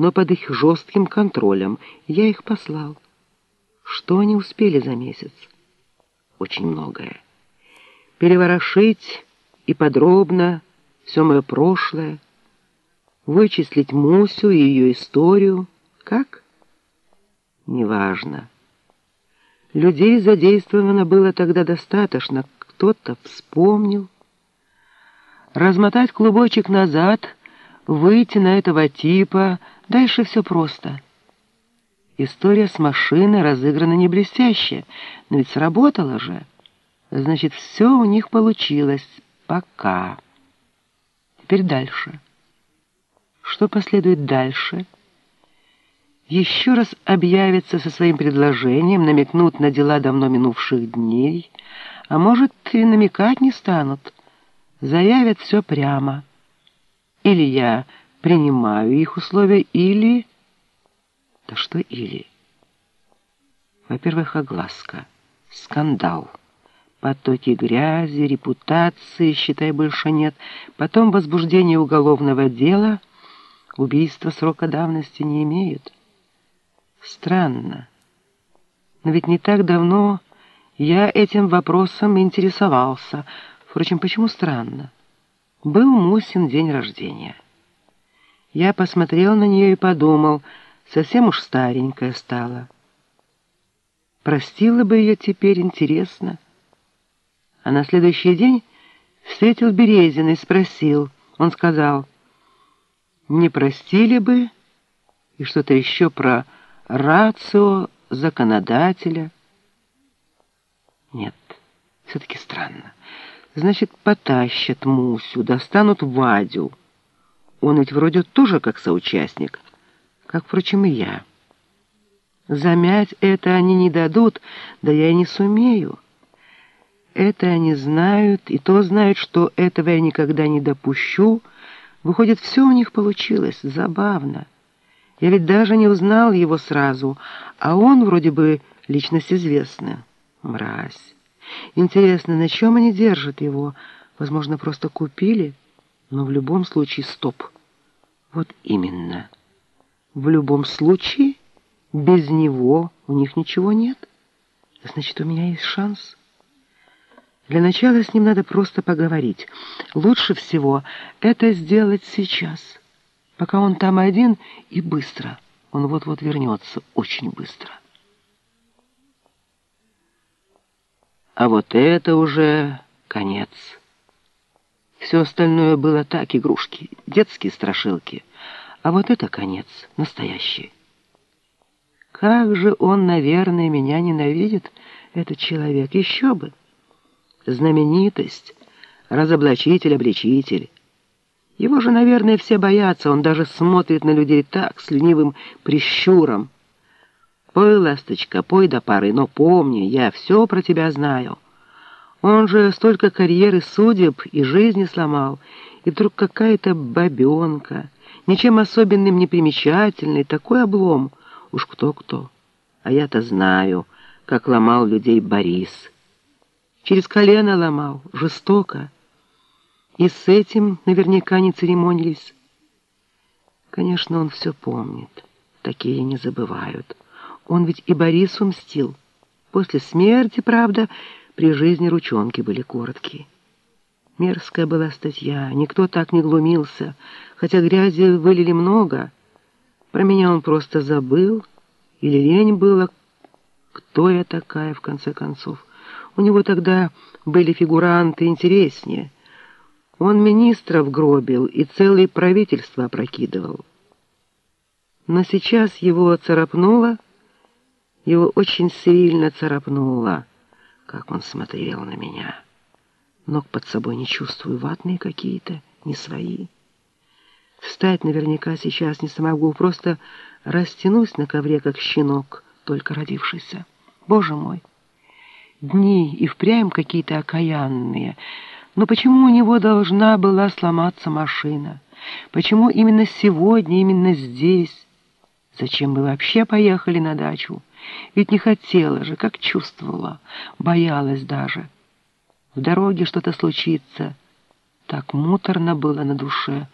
но под их жестким контролем. Я их послал. Что они успели за месяц? Очень многое. Переворошить и подробно все мое прошлое, вычислить Мусю и ее историю. Как? Неважно. Людей задействовано было тогда достаточно. Кто-то вспомнил. Размотать клубочек назад, выйти на этого типа. Дальше все просто. История с машиной разыграна не блестяще, но ведь сработала же. Значит, все у них получилось. Пока. Теперь дальше. Что последует дальше? Еще раз объявятся со своим предложением, намекнут на дела давно минувших дней, а может, и намекать не станут. Заявят все прямо. Или я принимаю их условия, или... Да что или? Во-первых, огласка, скандал. Потоки грязи, репутации, считай, больше нет. Потом возбуждение уголовного дела, убийства срока давности не имеют. Странно. Но ведь не так давно я этим вопросом интересовался. Впрочем, почему странно? Был Мусин день рождения. Я посмотрел на нее и подумал, совсем уж старенькая стала. Простила бы ее теперь, интересно. А на следующий день встретил Березина и спросил. Он сказал, не простили бы, и что-то еще про рацио законодателя. Нет, все-таки странно. Значит, потащат Мусю, достанут Вадю. Он ведь вроде тоже как соучастник, как, впрочем, и я. Замять это они не дадут, да я и не сумею. Это они знают, и то знают, что этого я никогда не допущу. Выходит, все у них получилось, забавно. Я ведь даже не узнал его сразу, а он вроде бы личность известная. Мразь. Интересно, на чем они держат его? Возможно, просто купили? Но в любом случае стоп. Вот именно. В любом случае без него у них ничего нет. Значит, у меня есть шанс. Для начала с ним надо просто поговорить. Лучше всего это сделать сейчас, пока он там один и быстро. Он вот-вот вернется, очень быстро. А вот это уже конец. Все остальное было так, игрушки, детские страшилки. А вот это конец, настоящий. Как же он, наверное, меня ненавидит, этот человек, еще бы знаменитость, разоблачитель-обличитель. Его же, наверное, все боятся, он даже смотрит на людей так, с ленивым прищуром. «Пой, ласточка, пой до пары, но помни, я все про тебя знаю. Он же столько карьеры судеб и жизни сломал, и вдруг какая-то бабенка, ничем особенным не примечательный, такой облом, уж кто-кто. А я-то знаю, как ломал людей Борис». Через колено ломал, жестоко. И с этим наверняка не церемонились. Конечно, он все помнит. Такие не забывают. Он ведь и Борису мстил. После смерти, правда, при жизни ручонки были короткие. Мерзкая была статья, никто так не глумился, хотя грязи вылили много. Про меня он просто забыл, или лень было, кто я такая, в конце концов. У него тогда были фигуранты интереснее. Он министров гробил и целое правительство опрокидывал. Но сейчас его царапнуло, его очень сильно царапнуло, как он смотрел на меня. Ног под собой не чувствую, ватные какие-то, не свои. Встать наверняка сейчас не смогу, просто растянусь на ковре, как щенок, только родившийся. Боже мой! Дни и впрямь какие-то окаянные. Но почему у него должна была сломаться машина? Почему именно сегодня, именно здесь? Зачем мы вообще поехали на дачу? Ведь не хотела же, как чувствовала, боялась даже. В дороге что-то случится. Так муторно было на душе.